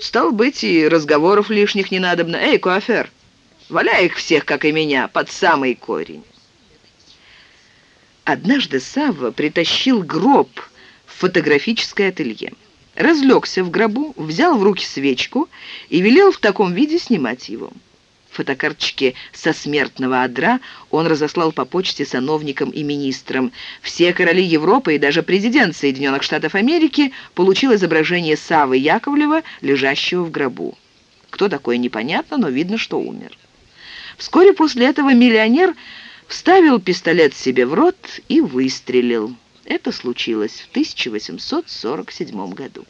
тут, стал быть, и разговоров лишних не надобно. Эй, куафер, валяй их всех, как и меня, под самый корень. Однажды Савва притащил гроб в фотографическое ателье. Разлегся в гробу, взял в руки свечку и велел в таком виде снимать его. Фотокарточки со смертного одра он разослал по почте сановникам и министрам. Все короли Европы и даже президент Соединенных Штатов Америки получил изображение Савы Яковлева, лежащего в гробу. Кто такой, непонятно, но видно, что умер. Вскоре после этого миллионер вставил пистолет себе в рот и выстрелил. Это случилось в 1847 году.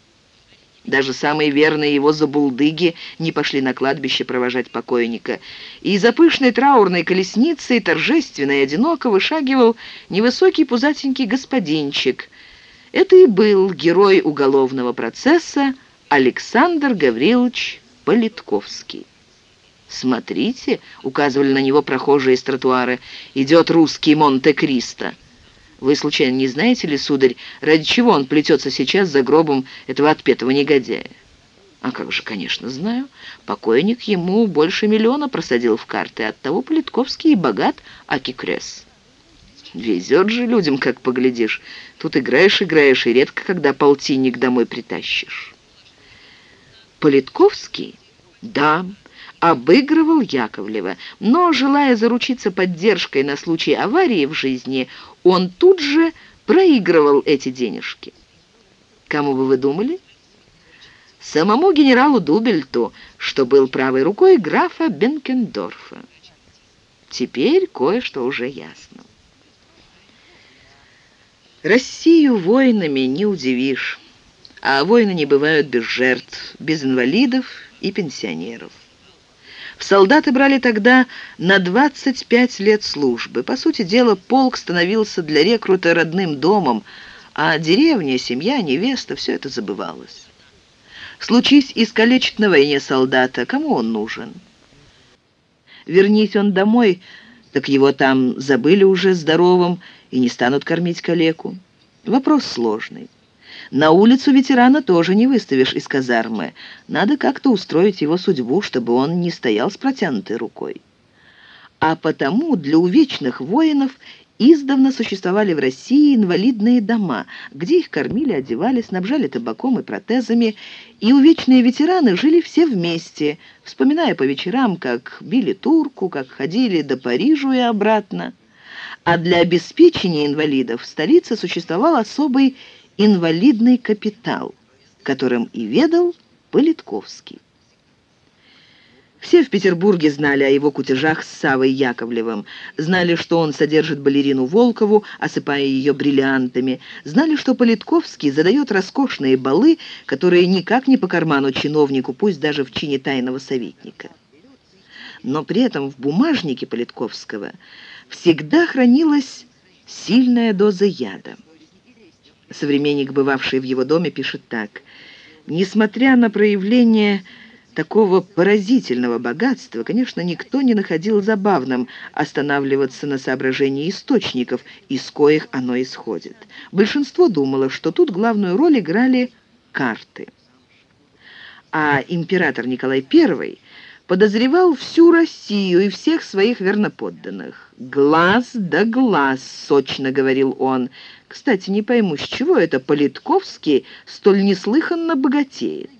Даже самые верные его забулдыги не пошли на кладбище провожать покойника. И за пышной траурной колесницей торжественно и одиноко вышагивал невысокий пузатенький господинчик. Это и был герой уголовного процесса Александр Гаврилович Политковский. «Смотрите», — указывали на него прохожие с тротуара, — «идет русский Монте-Кристо». Вы, случайно, не знаете ли, сударь, ради чего он плетется сейчас за гробом этого отпетого негодяя? А как же, конечно, знаю. Покойник ему больше миллиона просадил в карты, оттого Политковский и богат, аки крес. Везет же людям, как поглядишь. Тут играешь-играешь, и редко когда полтинник домой притащишь. Политковский? Да, обыгрывал Яковлева, но, желая заручиться поддержкой на случай аварии в жизни, он тут же проигрывал эти денежки. Кому бы вы думали? Самому генералу Дубельту, что был правой рукой графа Бенкендорфа. Теперь кое-что уже ясно. Россию войнами не удивишь, а войны не бывают без жертв, без инвалидов и пенсионеров. Солдаты брали тогда на 25 лет службы. По сути дела, полк становился для рекрута родным домом, а деревня, семья, невеста — все это забывалось. Случись искалечить на войне солдата, кому он нужен? Вернись он домой, так его там забыли уже здоровым и не станут кормить калеку. Вопрос сложный. На улицу ветерана тоже не выставишь из казармы. Надо как-то устроить его судьбу, чтобы он не стоял с протянутой рукой. А потому для увечных воинов издавна существовали в России инвалидные дома, где их кормили, одевали, снабжали табаком и протезами, и увечные ветераны жили все вместе, вспоминая по вечерам, как били турку, как ходили до Парижа и обратно. А для обеспечения инвалидов в столице существовал особый инвалидный капитал, которым и ведал Политковский. Все в Петербурге знали о его кутежах с Савой Яковлевым, знали, что он содержит балерину Волкову, осыпая ее бриллиантами, знали, что Политковский задает роскошные балы, которые никак не по карману чиновнику, пусть даже в чине тайного советника. Но при этом в бумажнике Политковского всегда хранилась сильная доза яда. Современник, бывавший в его доме, пишет так. «Несмотря на проявление такого поразительного богатства, конечно, никто не находил забавным останавливаться на соображении источников, из коих оно исходит. Большинство думало, что тут главную роль играли карты. А император Николай I подозревал всю Россию и всех своих верноподданных. «Глаз да глаз», — сочно говорил он, — кстати, не пойму, с чего это Политковский столь неслыханно богатеет?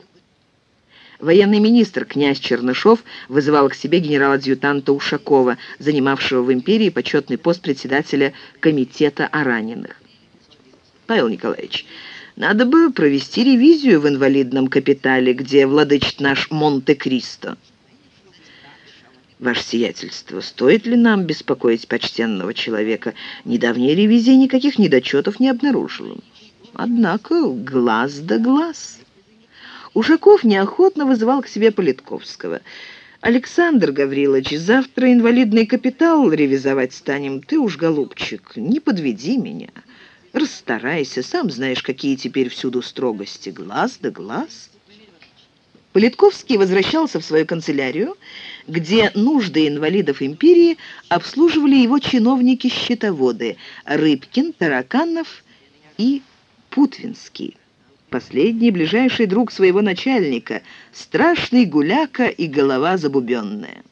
Военный министр князь Чернышов вызывал к себе генерал-адъютанта Ушакова, занимавшего в империи почетный пост председателя комитета о раненых. Павел Николаевич, надо бы провести ревизию в инвалидном капитале, где владычит наш Монте-Кристо. «Ваше сиятельство, стоит ли нам беспокоить почтенного человека? Недавняя ревизия никаких недочетов не обнаружила. Однако глаз да глаз». Ушаков неохотно вызывал к себе Политковского. «Александр Гаврилович, завтра инвалидный капитал ревизовать станем. Ты уж, голубчик, не подведи меня. Расстарайся, сам знаешь, какие теперь всюду строгости. Глаз да глаз». Политковский возвращался в свою канцелярию, где нужды инвалидов империи обслуживали его чиновники-счетоводы Рыбкин, Тараканов и Путвинский. Последний ближайший друг своего начальника, страшный гуляка и голова забубенная.